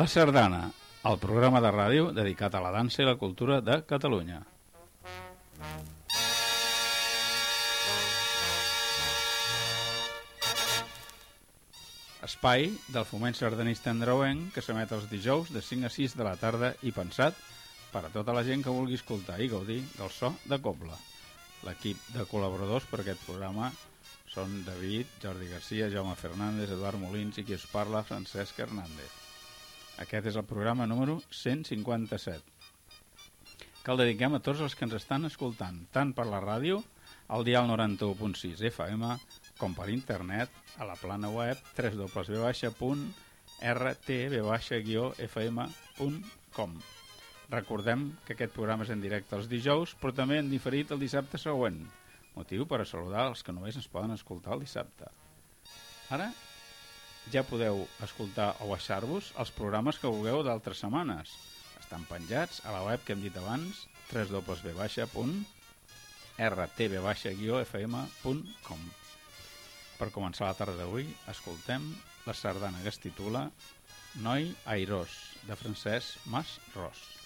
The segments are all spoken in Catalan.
La Sardana, el programa de ràdio dedicat a la dansa i la cultura de Catalunya. Espai del foment sardanista andreuenc que s'emet els dijous de 5 a 6 de la tarda i pensat per a tota la gent que vulgui escoltar i gaudir del so de Cobla. L'equip de col·laboradors per aquest programa són David, Jordi Garcia, Jaume Fernández, Eduard Molins i qui us parla, Francesc Hernández. Aquest és el programa número 157 que el dediquem a tots els que ens estan escoltant, tant per la ràdio, al dial 91.6 FM, com per internet, a la plana web www.rtb-fm.com. Recordem que aquest programa és en directe els dijous, però també en diferit el dissabte següent, motiu per a saludar els que només ens poden escoltar el dissabte. Ara ja podeu escoltar o baixar-vos els programes que vulgueu d'altres setmanes. Estan penjats a la web que hem dit abans, www.rtb-fm.com. Per començar la tarda d'avui, escoltem la sardana que es titula Noi Airós, de Francesc Mas Ros.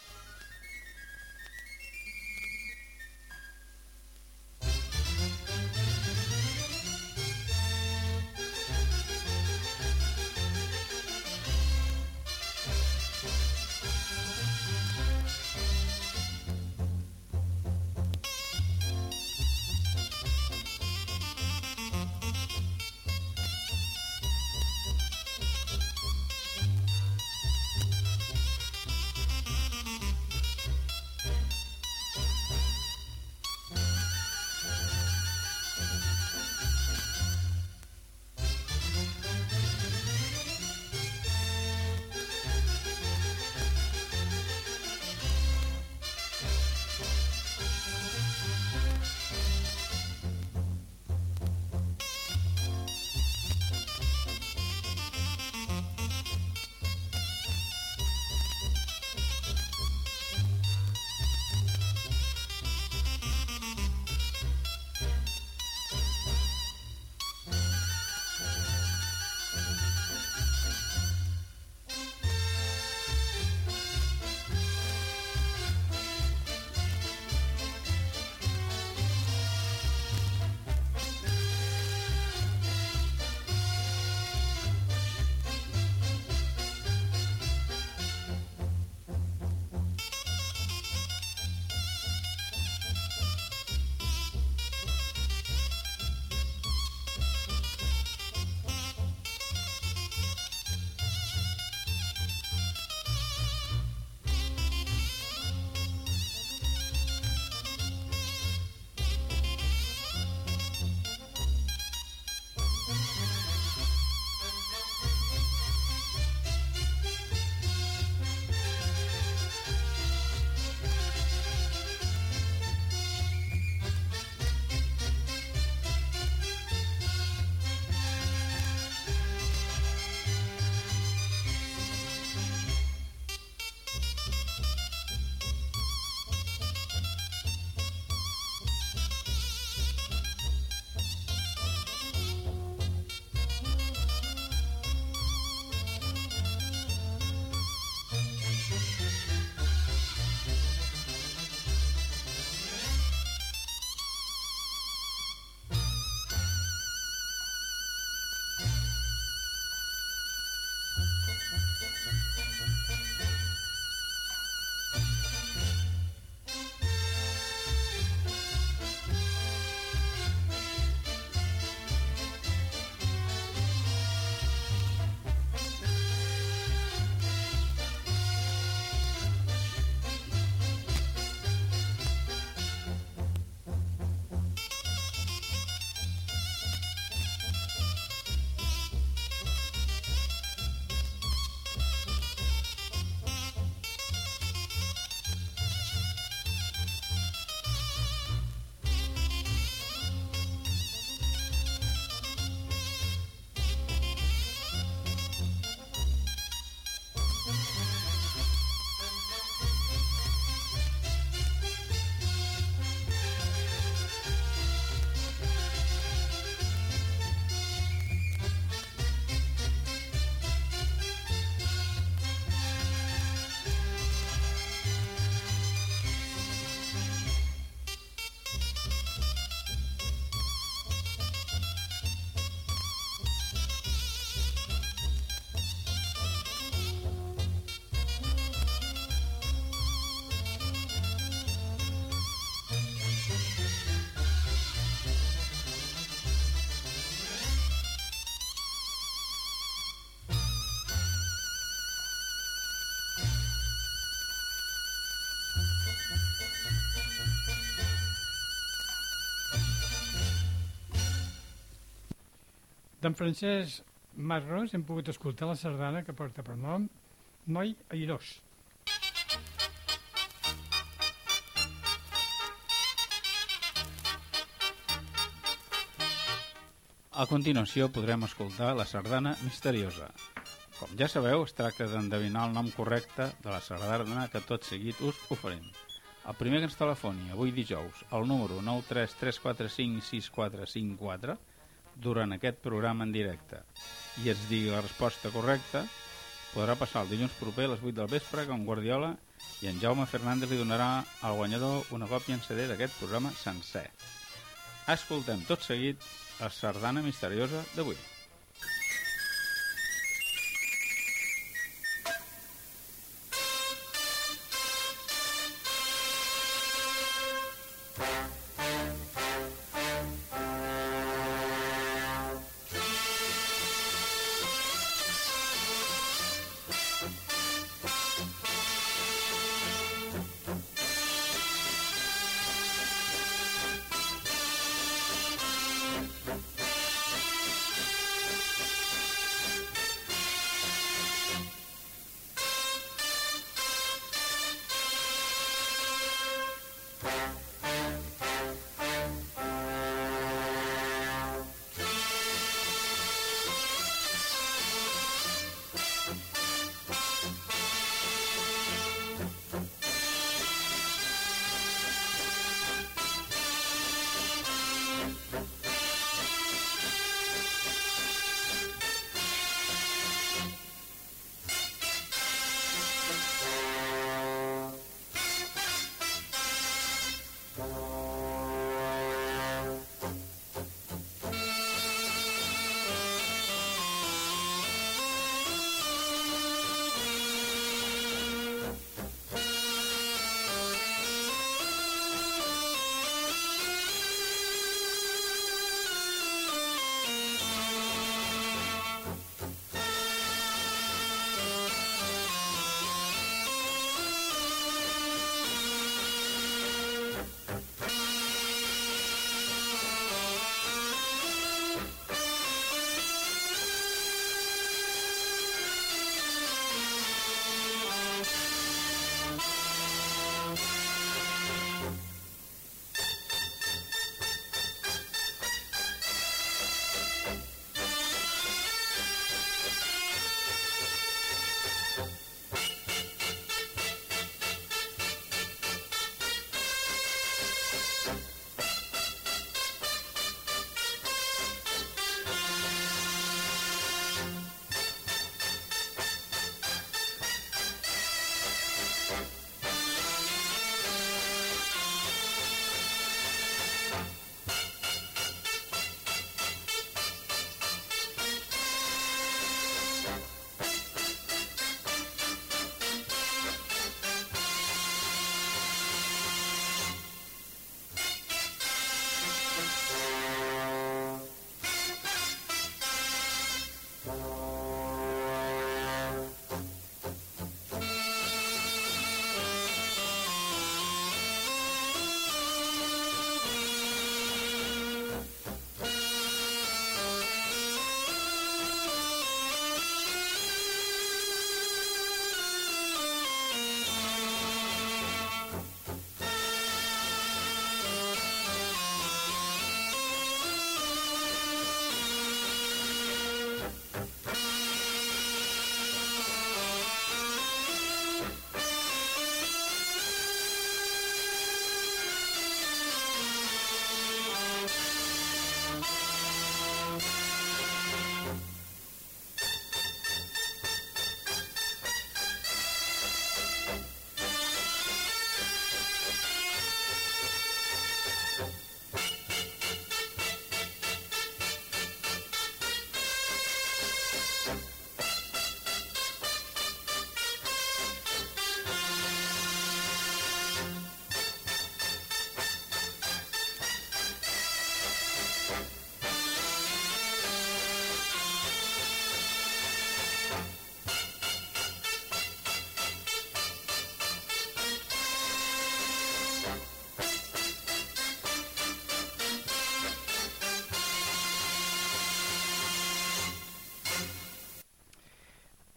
D'en Francesc Marros hem pogut escoltar la sardana que porta per nom Noi Airós. A continuació podrem escoltar la sardana misteriosa. Com ja sabeu, es tracta d'endevinar el nom correcte de la sardana que tot seguit us oferim. El primer que ens telefoni avui dijous al número 933456454 durant aquest programa en directe i ens digui la resposta correcta podrà passar el dilluns proper a les 8 del vespre que en Guardiola i en Jaume Fernández li donarà al guanyador una còpia en CD d'aquest programa sencer. Escoltem tot seguit la sardana misteriosa d'avui.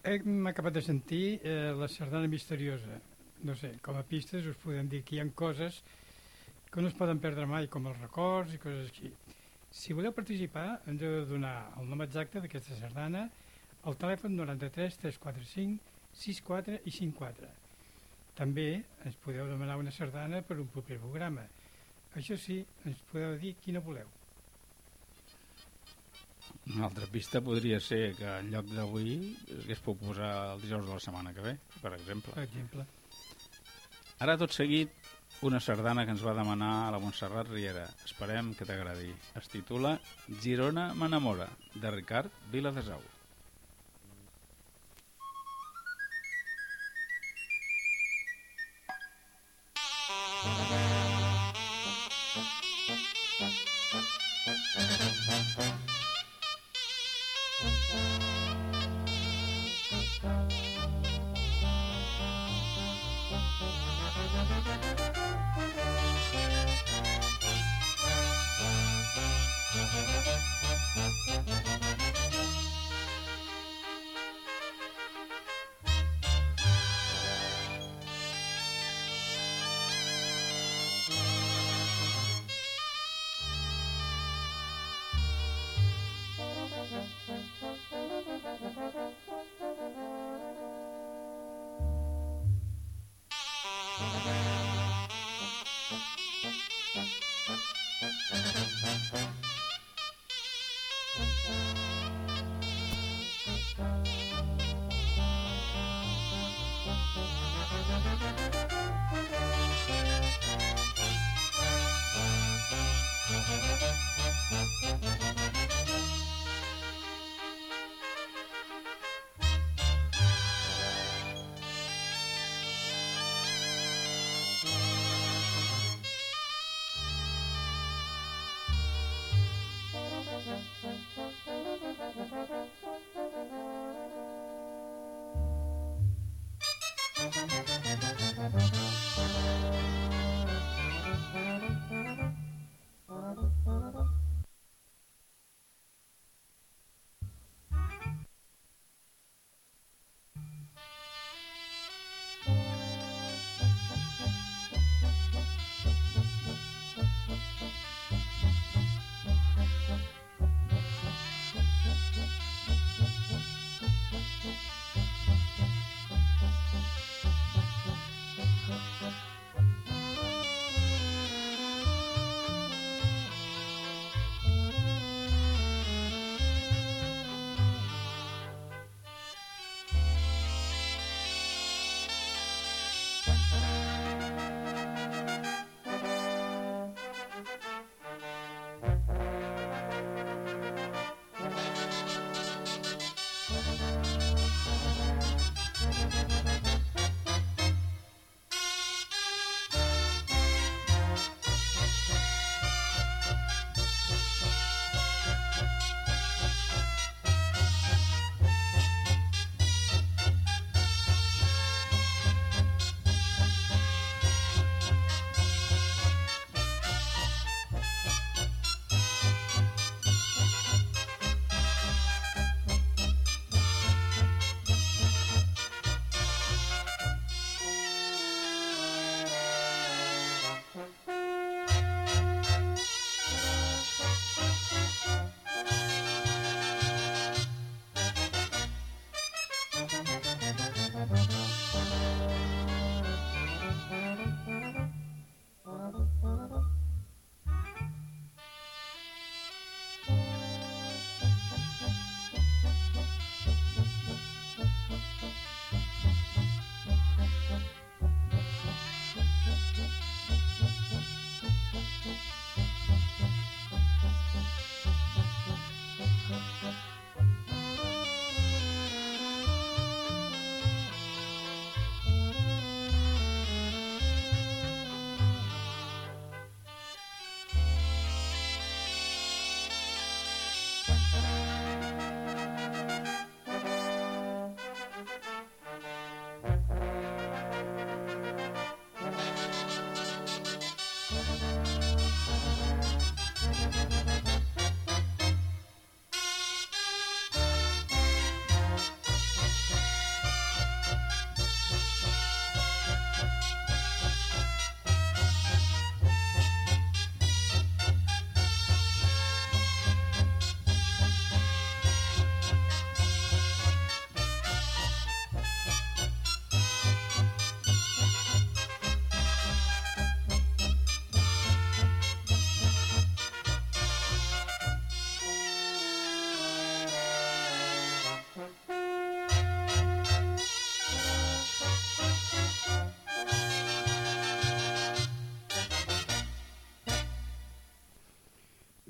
Hem acabat de sentir eh, la sardana misteriosa. No sé, com a pistes us podem dir que hi ha coses que no es poden perdre mai, com els records i coses així. Si voleu participar, ens heu de donar el nom exacte d'aquesta sardana al telèfon 93 345 64 i 54. També ens podeu demanar una sardana per un proper programa. Això sí, ens podeu dir quina voleu. Una altra pista podria ser que en lloc d'avui es hagués pogut posar el dijous de la setmana que ve, per exemple. Per exemple. Ara, tot seguit, una sardana que ens va demanar a la Montserrat Riera. Esperem que t'agradi. Es titula Girona m'enamora, de Ricard Viladesau.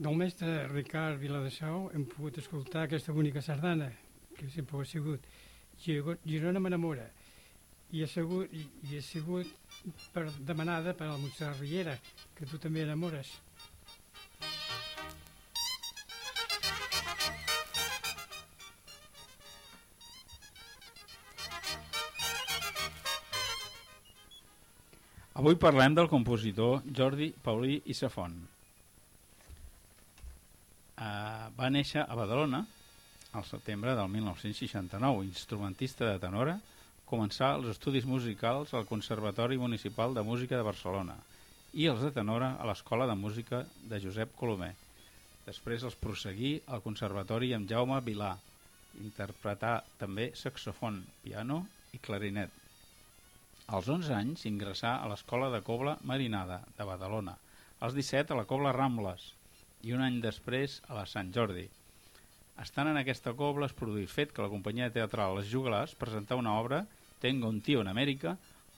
Del mestre Ricard Viladesau hem pogut escoltar aquesta bonica sardana, que sempre ha sigut. Giro- Girona m'enamora. I ha, i ha sigut per, demanada per al Montserrat Riera, que tu també enamores. Avui parlem del compositor Jordi Paulí i Safont. Uh, va néixer a Badalona al setembre del 1969, instrumentista de tenora, començà els estudis musicals al Conservatori Municipal de Música de Barcelona i els de tenora a l'Escola de Música de Josep Colomer. Després els prosseguí al Conservatori amb Jaume Vilà, interpretà també saxofon, piano i clarinet. Als 11 anys ingressà a l'Escola de Cobla Marinada, de Badalona, als 17 a la Cobla Rambles i un any després a la Sant Jordi. Estant en aquesta cobla es produí fet que la companyia teatral Les Juglars presentà una obra, Tengo un tío en Amèrica,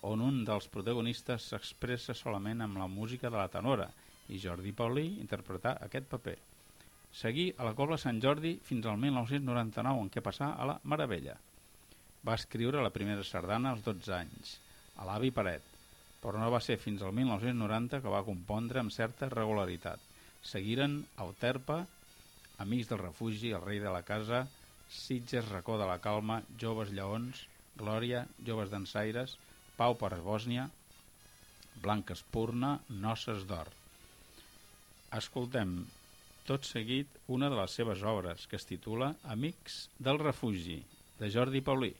on un dels protagonistes s'expressa solament amb la música de la tenora i Jordi Paulí interpretà aquest paper. Seguí a la Cobla Sant Jordi fins al 1999, en què passà a la Meravella. Va escriure la primera sardana als 12 anys, a l'avi Paret, però no va ser fins al 1990 que va compondre amb certa regularitat. Seguiren Euterpa, Amics del refugi, El rei de la casa, Sitges, Racó de la calma, Joves lleons, Glòria, Joves dansaires, Pau per Bòsnia, Blanca Espurna, Noces d'or. Escoltem tot seguit una de les seves obres, que es titula Amics del refugi, de Jordi Paulí.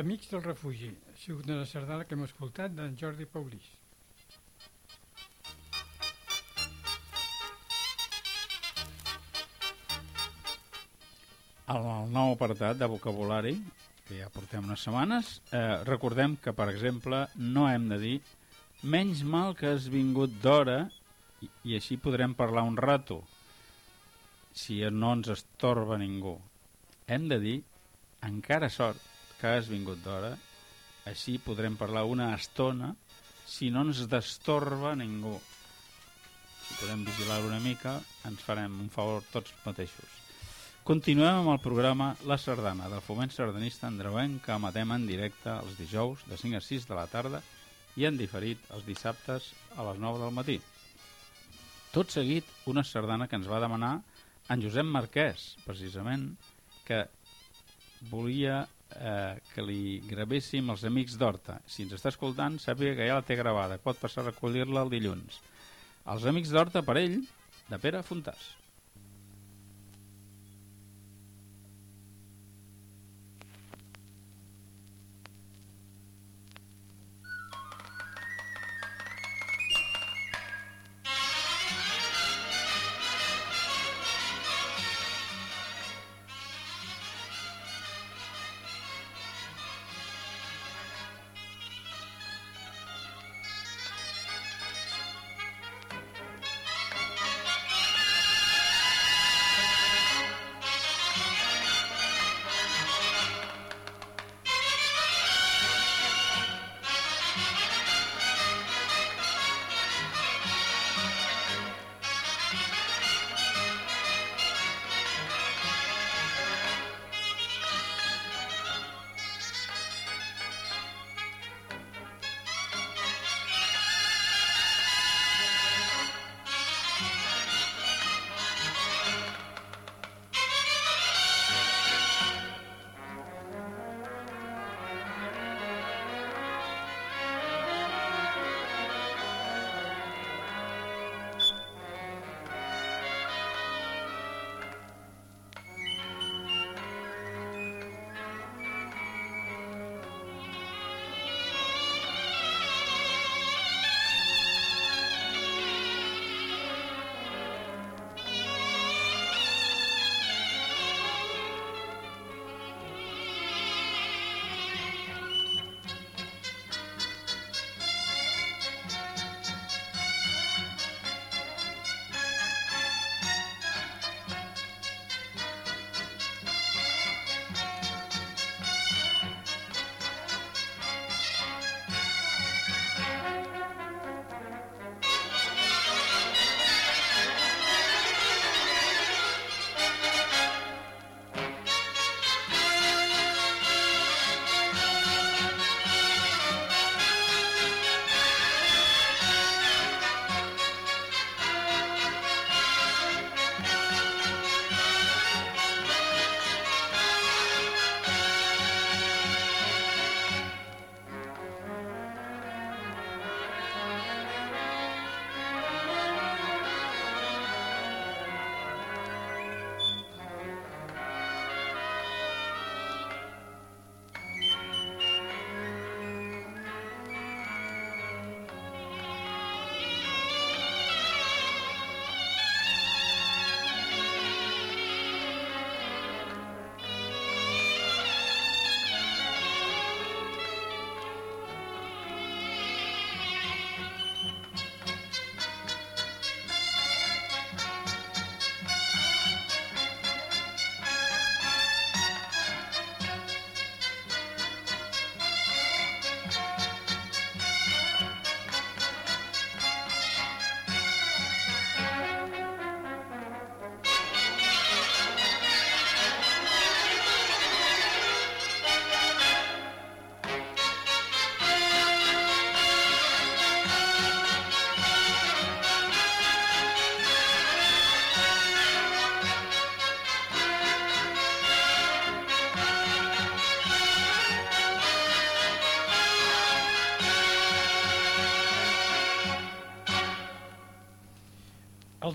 Amics del refugi. Ha sigut una sardana que hem escoltat d'en Jordi Paulís. Al nou apartat de vocabulari, que ja portem unes setmanes, eh, recordem que, per exemple, no hem de dir menys mal que has vingut d'hora i, i així podrem parlar un rato, si no ens estorba ningú. Hem de dir encara sort que has vingut d'hora, així podrem parlar una estona si no ens destorba ningú. Si podem vigilar una mica, ens farem un favor tots mateixos. Continuem amb el programa La Sardana, del foment sardanista andreuenc, que emetem en directe els dijous de 5 a 6 de la tarda i en diferit els dissabtes a les 9 del matí. Tot seguit, una sardana que ens va demanar en Josep Marquès, precisament, que volia eh, que li gravéssim els amics d'Horta. Si ens està escoltant, sàpiga que ja la té gravada. Pot passar a recollir-la el dilluns. Els amics d'Horta per ell, de Pere Fontàs.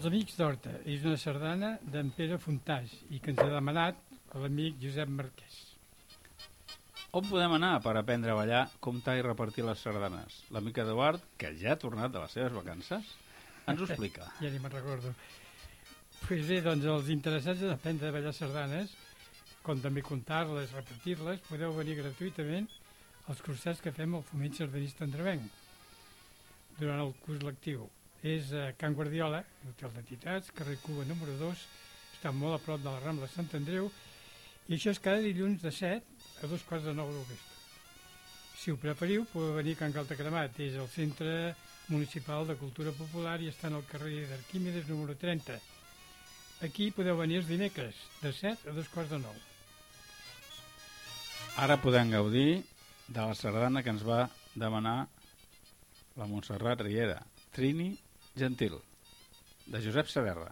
Els Amics d'Horta és una sardana d'en Pere Fontàs i que ens ha demanat l'amic Josep Marquès. On podem anar per aprendre a ballar, comptar i repartir les sardanes? L'amic Eduard, que ja ha tornat de les seves vacances, ens ho explica. Ja ni me'n recordo. Pues bé, doncs els interessats en aprendre a ballar sardanes, com també comptar-les, repetir-les, podeu venir gratuïtament als cursets que fem al Foment Sardanista Andrevenc durant el curs lectiu. És a Can Guardiola, l'Hotel d'Entitats, carrer Cuba número 2, està molt a prop de la Rambla Sant Andreu, i això és cada dilluns de 7 a dos quarts de nou del vespre. Si ho preferiu, podeu venir a Can Galta Cremat, és el Centre Municipal de Cultura Popular i està en el carrer d'Arquímedes número 30. Aquí podeu venir els dimecres, de 7 a dos quarts de nou. Ara podem gaudir de la sardana que ens va demanar la Montserrat Riera, Trini Gentil, de Josep Saderra.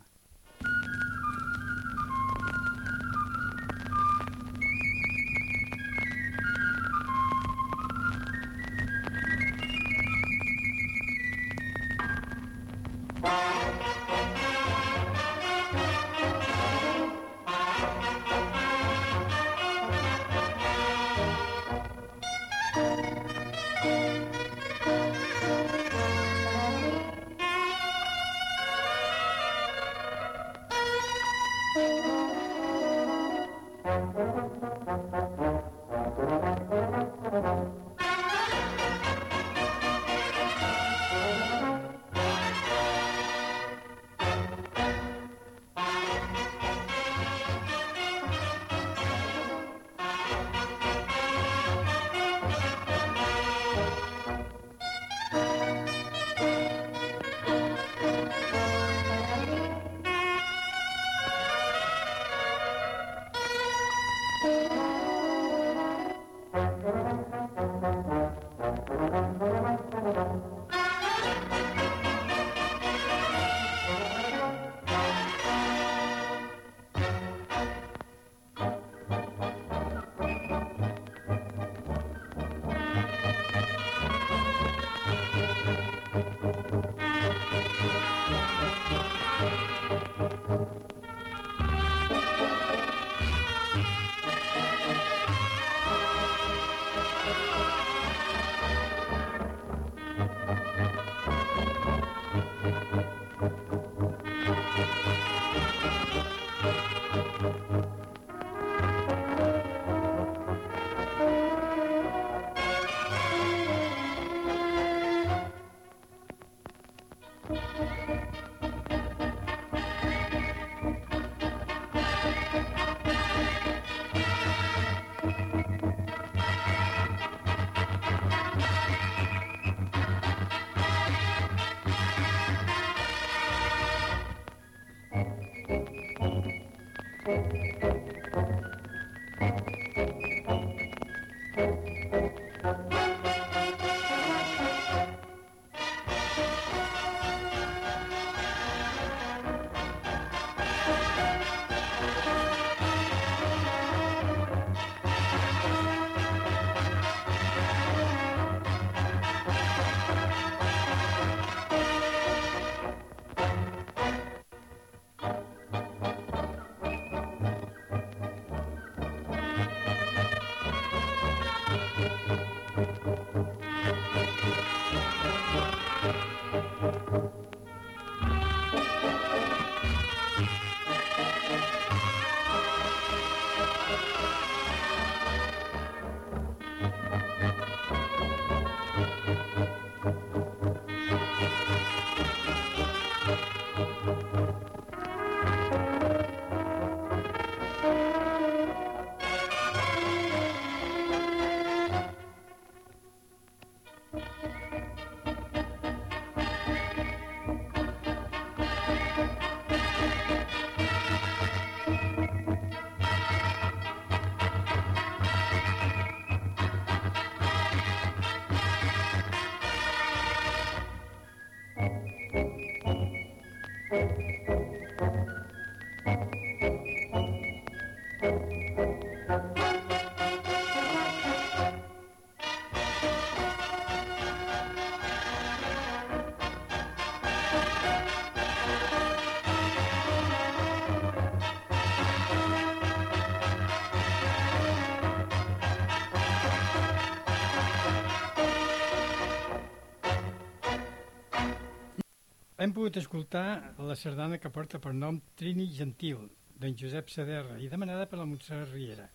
Hem pogut escoltar la sardana que porta per nom Trini Gentil, d'en Josep Saderra, i demanada per la Montserrat Riera.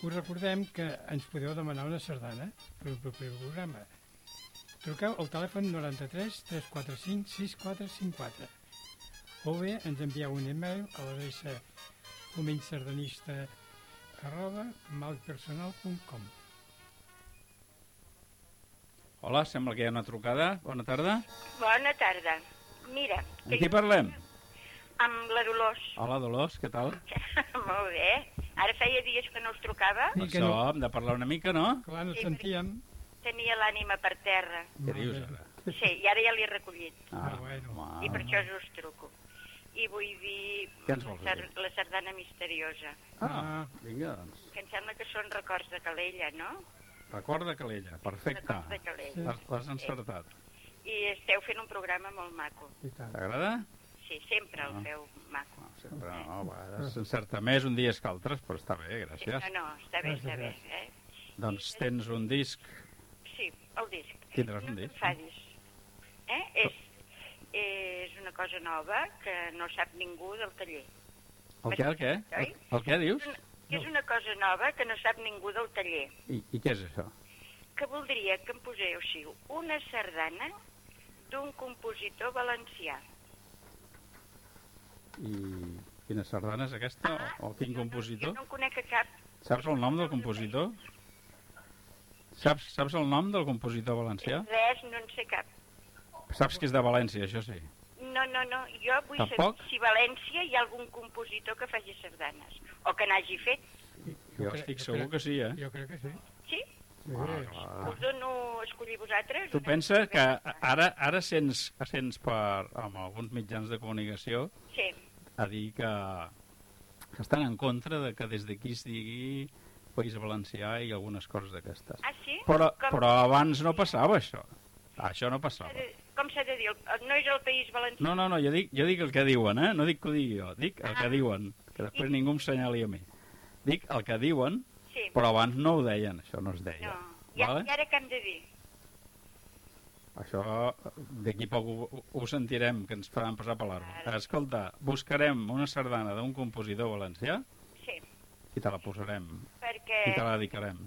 Us recordem que ens podeu demanar una sardana per un proper programa. Truqueu al telèfon 93 345 6454 o bé ens envieu un e-mail a l'adreça fomentsardanista arroba malpersonal.com Hola, sembla que hi ha una trucada. Bona tarda. Bona tarda. Mira, Amb qui parlem? amb la Dolors. Hola, Dolors, què tal? Molt bé. Ara feia dies que no us trucava. Sí, que Això, no. hem de parlar una mica, no? Clar, no Sí, sentíem. Tenia l'ànima per terra. Què dius ara? Sí, i ara ja l'he recollit. Ah, bueno. home. I per això us truco. I vull dir Què ens vols la, dir? la sardana misteriosa, Ah, vinga, doncs. que em sembla que són records de Calella, no? Recorda Calella, perfecte. Records de Calella. L'has l'has encertat. I esteu fent un programa molt maco. I tant. T'agrada? Sí, sempre el Ah. feu maco. No, sempre no, a vegades s'encerta més un dia que altres, però està bé, Sí, gràcies. no, no, està bé, està bé. Gràcies. Eh? Doncs tens un disc. Sí, el disc. Tindràs un no disc. t'enfadis. Eh? És, és una cosa nova que no sap ningú del taller. El què, el què? El, el què dius? És una, que és una cosa nova que no sap ningú del taller. I, I què és això? Que voldria que em poseu així una sardana d'un compositor valencià. I quina sardana és aquesta? O, o quin Jo compositor? no en conec cap. Saps el nom del compositor? Saps, saps el nom del compositor valencià? Res, no en sé cap. Saps que és de València, això sí. No, no, no. Jo vull Tampoc? saber si a València hi ha algun compositor que faci sardanes. O que n'hagi fet. Jo crec- estic jo segur crec- que sí, eh? Jo crec que sí. Sí? sí. Ah, clar. Us escollir vosaltres? Tu pensa que ara ara sents, sents per, amb alguns mitjans de comunicació Sí. a dir que, que estan en contra de que des d'aquí es digui País Valencià i algunes coses d'aquestes. Ah, sí? Però, Com- però abans no passava això. Això no passava. Com s'ha de dir? No és el País Valencià? No, no, no, jo dic, jo dic el que diuen, eh? No dic que ho digui jo, dic el que Ah. diuen, que després ningú em senyali a mi. Dic el que diuen, Sí. però abans no ho deien, això no es deia. No. I, Vale? I ara què hem de dir? Això d'aquí poc ho, ho sentirem, que ens faran passar per l'arma. Escolta, buscarem una sardana d'un compositor valencià Sí, i te la posarem, perquè i te la dedicarem.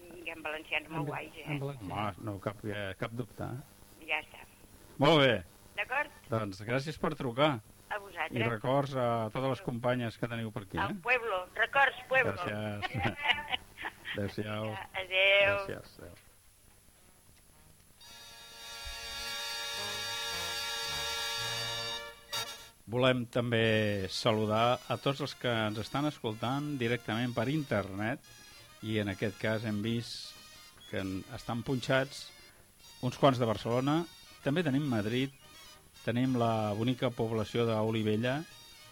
hi ha valencians molt guais, eh? Amb la... Home, no cap, eh, cap dubte. Eh? Ja està. Molt bé, D'acord? doncs gràcies per trucar. A I vosaltres. records a totes les companyes que teniu per aquí. Al Eh? pueblo. Records, pueblo. Gràcies. Adéu-siau. Adéu. Gràcies. Adéu. Volem també saludar a tots els que ens estan escoltant directament per internet i en aquest cas hem vist que estan punxats uns quants de Barcelona, també tenim Madrid, tenim la bonica població d'Olivella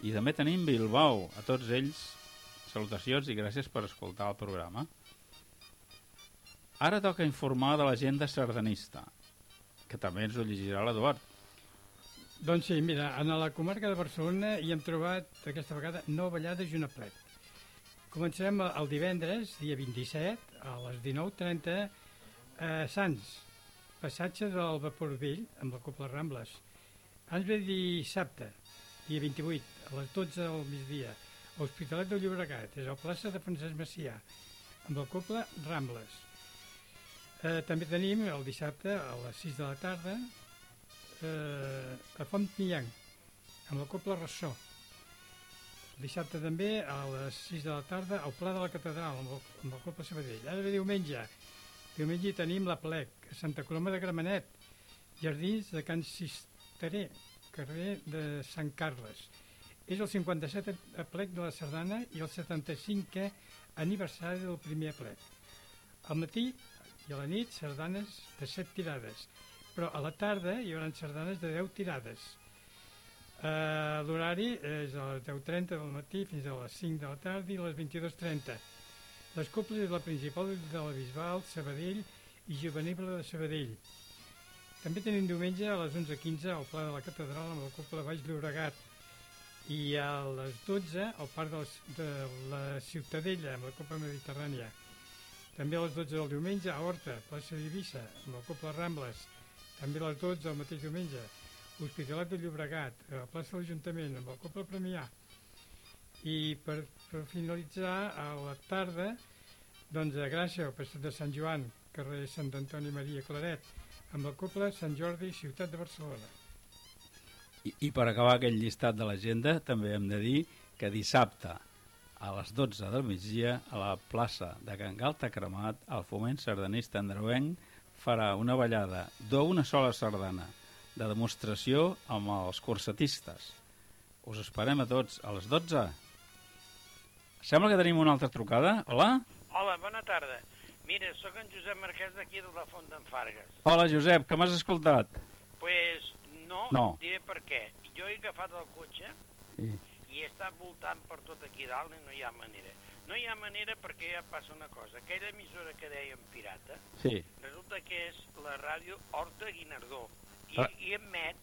i també tenim Bilbao. A tots ells, salutacions i gràcies per escoltar el programa. Ara toca informar de l'agenda sardanista, que també ens ho llegirà l'Eduard. Doncs sí, mira, en la comarca de Barcelona hi hem trobat aquesta vegada nou ballades i una plet. Començarem el divendres, dia 27, a les 19.30, a Sants, passatge del Vapor Vell, amb la Copla Rambles. Ens ve dissabte, dia 28, a les 12 del migdia, a Hospitalet de Llobregat, és a la plaça de Francesc Macià, amb la Copla Rambles. Eh, també tenim el dissabte a les 6 de la tarda eh, a Font Millan, amb la Copla Ressó. Dissabte també a les 6 de la tarda al Pla de la Catedral, amb, el, amb la Copla Sabadell. Ara diumenge. Diumenge tenim la Plec, a Santa Coloma de Gramenet, Jardins de Can Cisteré, carrer de Sant Carles. És el 57è plec de la Sardana i el 75è aniversari del primer plec. Al matí i a la nit sardanes de 7 tirades, però a la tarda hi haurà sardanes de 10 tirades. Uh, L'horari és a les 10.30 del matí fins a les 5 de la tarda i a les 22.30. Les coples és la principal de la Bisbal, Sabadell i Juvenible de Sabadell. També tenim diumenge a les 11.15 al Pla de la Catedral amb la de Baix Llobregat i a les 12 al Parc de la, de la Ciutadella amb la Copa Mediterrània. També a les 12 del diumenge a Horta, plaça d'Eivissa, amb la Copla Rambles. També a les 12 del mateix diumenge l'Hospitalet de Llobregat, a la plaça de l'Ajuntament, amb el Coble Premià, i per, per finalitzar, a la tarda, doncs a Gràcia, al passeig de Sant Joan, carrer Sant Antoni Maria Claret, amb el Coble Sant Jordi, ciutat de Barcelona. I, I per acabar aquest llistat de l'agenda, també hem de dir que dissabte a les 12 del migdia a la plaça de Can Galta Cremat, el foment sardanista andreuenc farà una ballada d'una sola sardana de demostració amb els corsetistes. Us esperem a tots a les 12. Sembla que tenim una altra trucada. Hola? Hola, bona tarda. Mira, sóc en Josep Marquès d'aquí de la Font d'en Fargues. Hola, Josep, que m'has escoltat? Pues no, No. diré per què. Jo he agafat el cotxe Sí. i he estat voltant per tot aquí dalt i no hi ha manera. No hi ha manera perquè ja passa una cosa. Aquella emissora que dèiem pirata, Sí. resulta que és la ràdio Horta Guinardó i, Ah. i emet,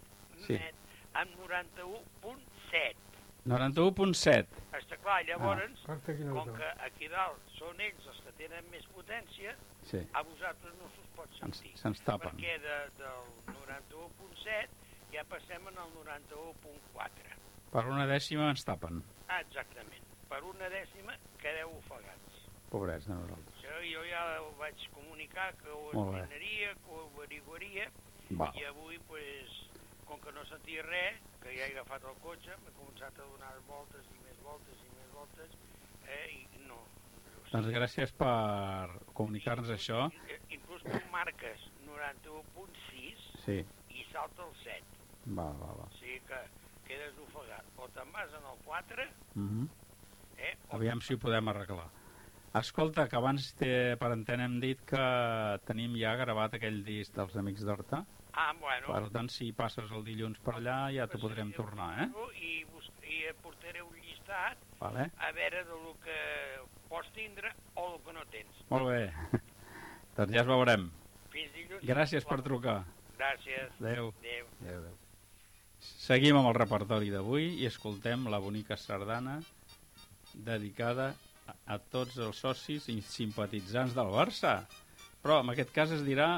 Sí. emet amb 91.7. 91.7. Està clar, llavors, Horta com que aquí dalt són ells els que tenen més potència, Sí. a vosaltres no s'us pot sentir. se'ns tapen. Perquè de, del 91.7 ja passem al 91.4. Per una dècima ens tapen. Ah, exactament. Per una dècima quedeu ofegats. Pobrets de nosaltres. Això jo ja ho vaig comunicar, que ho esmenaria, que ho averiguaria, Va. i avui, pues, com que no sentia res, que ja he agafat el cotxe, m'he començat a donar voltes i més voltes i més voltes, eh, i no. Doncs gràcies per comunicar-nos això. Eh, Inclús tu marques 91.6 Sí. i salta el 7. Va, va, va. O sigui que quedes ofegat. O te'n vas en el 4, Mm eh? Aviam si ho podem arreglar. Escolta, que abans te, per antena hem dit que tenim ja gravat aquell disc dels Amics d'Horta. Ah, bueno. Per tant, si passes el dilluns per allà, ja t'ho podrem tornar, eh? I, i portaré un llistat Vale? a veure de lo que pots tindre o el que no tens. Molt bé. doncs ja es veurem. Fins dilluns. Gràcies per trucar. Gràcies. Adéu. Adéu. Adéu, adéu. Seguim amb el repertori d'avui i escoltem la bonica sardana dedicada a, tots els socis i simpatitzants del Barça. Però en aquest cas es dirà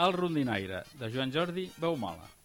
El rondinaire, de Joan Jordi Beumala.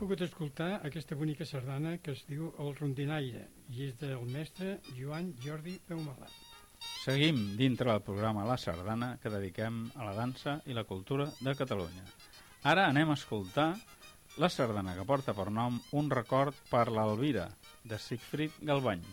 Pogut escoltar aquesta bonica sardana que es diu El Rondinaire i és del mestre Joan Jordi Peumalat. Seguim dintre del programa La Sardana que dediquem a la dansa i la cultura de Catalunya. Ara anem a escoltar la sardana que porta per nom Un record per l'Alvira, de Sigfrid Galbany.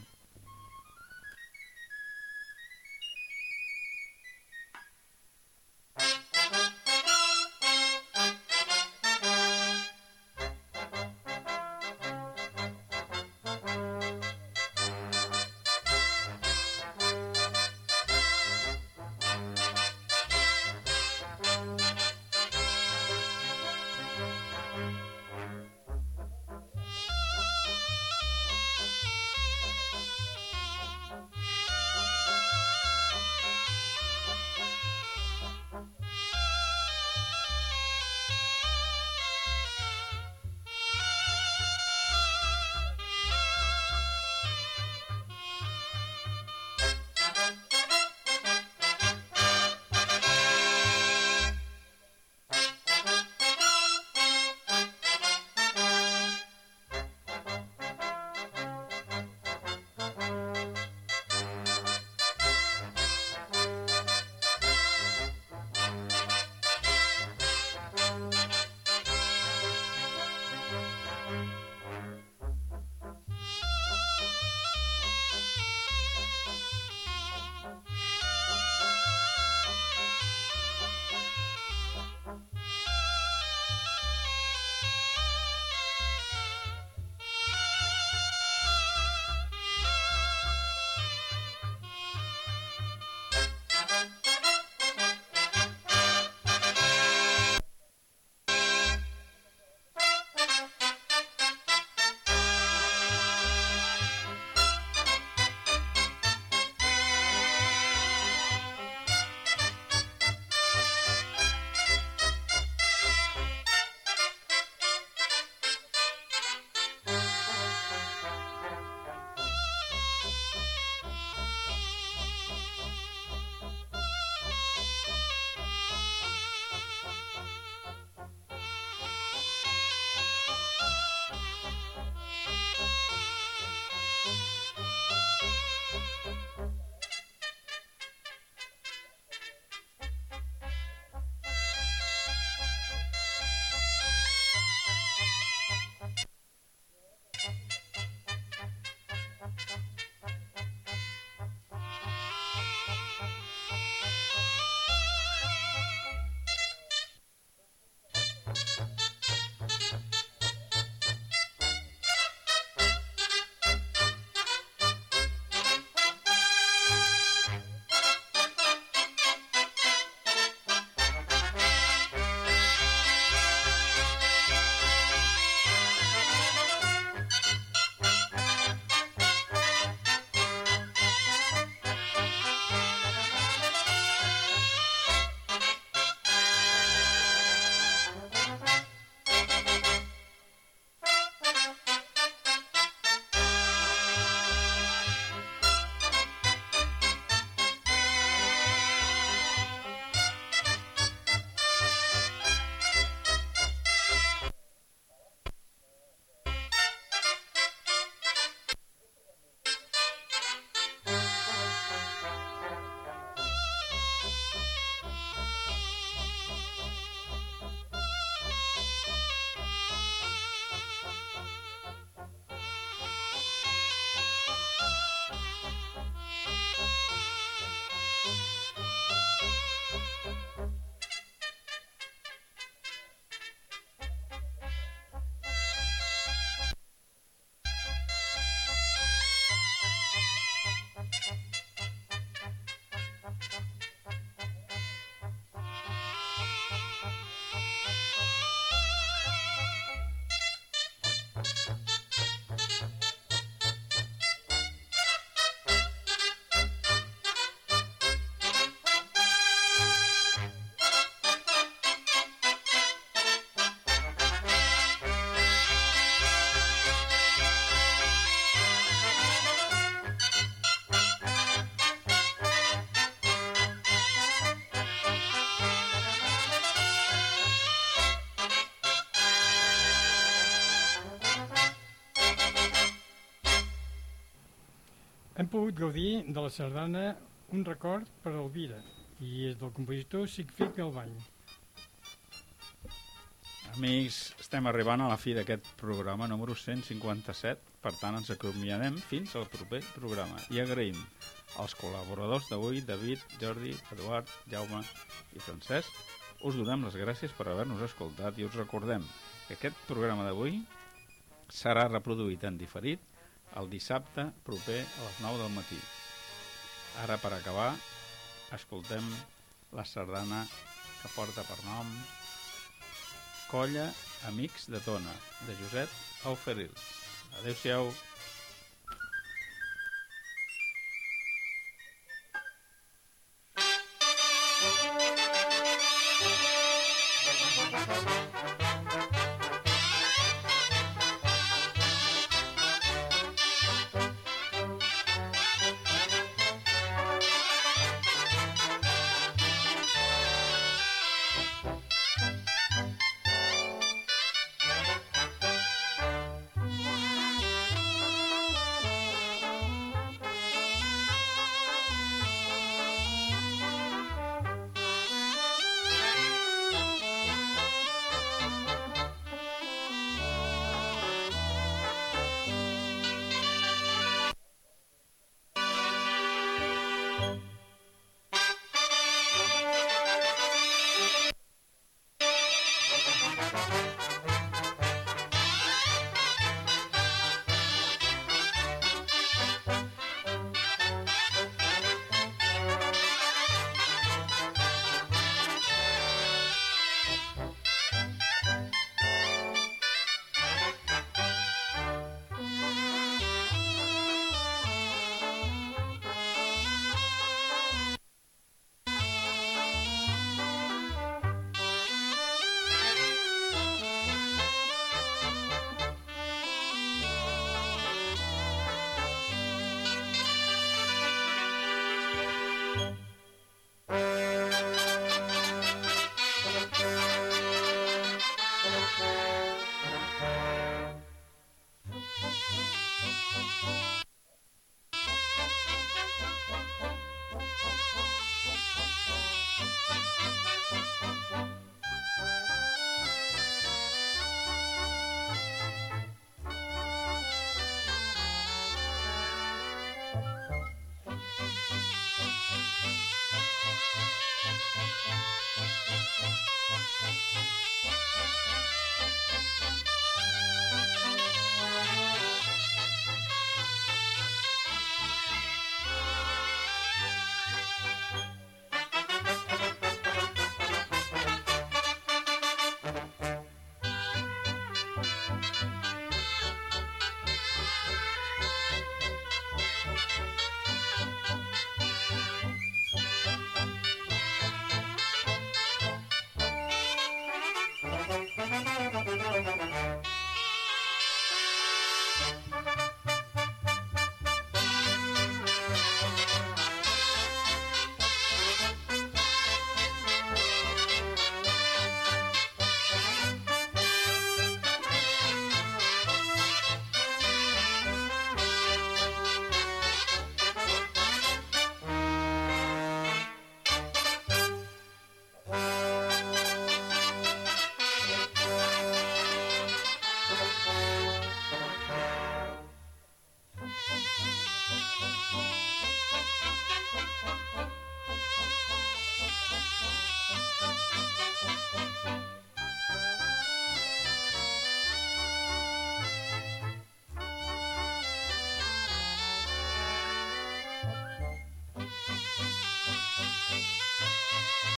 Pogut gaudir de la sardana Un record per a Elvira i és del compositor Sigfrid Galbany. Amics, estem arribant a la fi d'aquest programa número 157, per tant ens acomiadem fins al proper programa i agraïm als col·laboradors d'avui, David, Jordi, Eduard, Jaume i Francesc. Us donem les gràcies per haver-nos escoltat i us recordem que aquest programa d'avui serà reproduït en diferit el dissabte proper a les 9 del matí. Ara, per acabar, escoltem la sardana que porta per nom Colla Amics de Tona, de Josep Auferil. Adéu-siau.